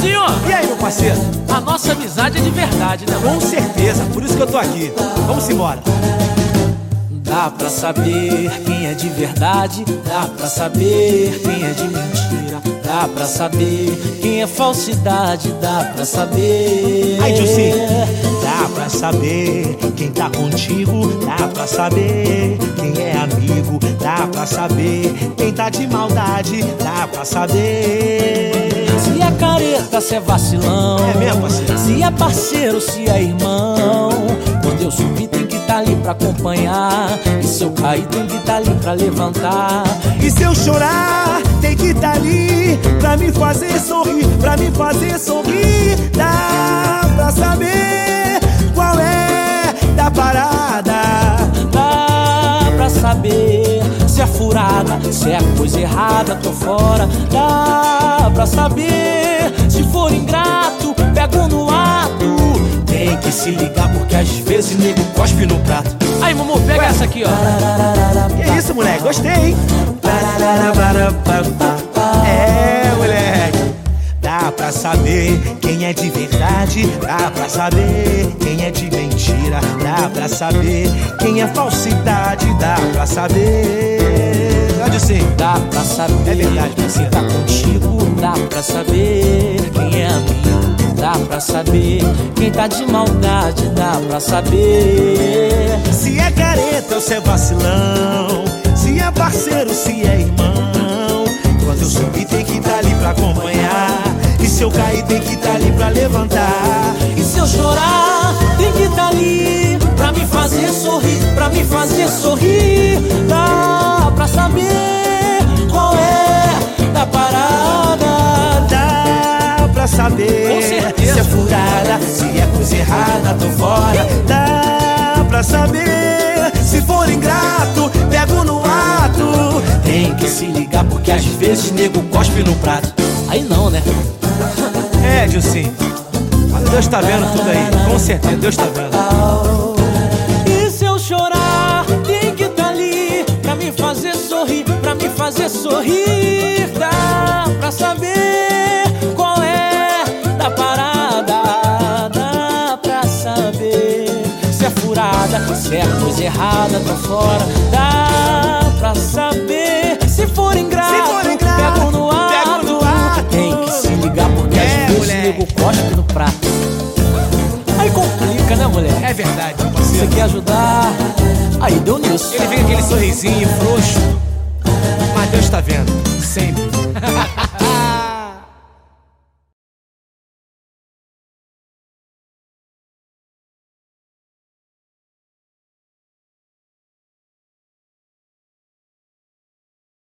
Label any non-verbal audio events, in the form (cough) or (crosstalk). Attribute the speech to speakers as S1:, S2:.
S1: Tiozinho,
S2: E aí, meu parceiro?
S1: a nossa amizade é de verdade, né?
S2: Com certeza, por isso que eu tô aqui. Vamos embora.
S1: Dá pra saber quem é de verdade, dá pra saber quem é de mentira, dá pra saber quem é falsidade, dá pra saber.
S2: Aí, Jussi. Dá pra saber quem tá contigo, dá pra saber quem é amigo, dá pra saber quem tá de maldade, dá pra saber.
S1: Se é careta, se é vacilão.
S2: É mesmo, parceiro?
S1: Se é parceiro, se é irmão. Quando eu subir, tem que tá ali pra acompanhar. E se eu cair, tem que tá ali pra levantar.
S2: E se eu chorar, tem que tá ali pra me fazer sorrir, pra me fazer sorrir. Dá pra saber qual é da parada.
S1: Dá pra saber furada, se é coisa errada, tô fora. Dá pra saber se for ingrato, pego no ato. Tem que se ligar porque às vezes nego cospe no prato. Aí, Mumu, pega essa aqui, ó.
S2: Que isso, moleque? Gostei, hein? É, moleque. Dá pra saber quem é de verdade, dá pra saber quem é de mentira, dá pra saber quem é falsidade, dá pra saber.
S1: Dá pra saber
S2: É verdade, parceiro.
S1: tá contigo, dá pra saber quem é amigo, dá pra saber quem tá de maldade, dá pra saber.
S2: Se é careta ou se é vacilão, se é parceiro, se é irmão. Quando eu subir, tem que estar ali pra acompanhar. E se eu cair, tem que estar ali pra levantar.
S1: E se eu chorar, tem que tá ali pra me fazer sorrir, pra me fazer sorrir. Dá saber qual é da parada.
S2: Dá pra saber se é furada, se é coisa errada, tô fora. Dá pra saber se for ingrato, pego no ato.
S1: Tem que se ligar porque às vezes nego cospe no prato. Aí não, né?
S2: É. Mas Deus tá vendo tudo aí. Com certeza, Deus tá vendo.
S1: Fazer sorrir. Dá pra saber qual é da parada. Dá pra saber se é furada, se é coisa errada, tô fora. Dá pra saber se for ingrato,
S2: Se for ingrato,
S1: pego no ato.
S2: pego no ato.
S1: Tem que se ligar porque
S2: É,
S1: às vezes nego cospe no prato. Aí complica, né, mulher?
S2: É verdade, meu
S1: Você
S2: parceiro.
S1: quer ajudar? Aí deu nisso.
S2: Ele vem aquele sorrisinho frouxo. Deus tá vendo, sempre. (laughs)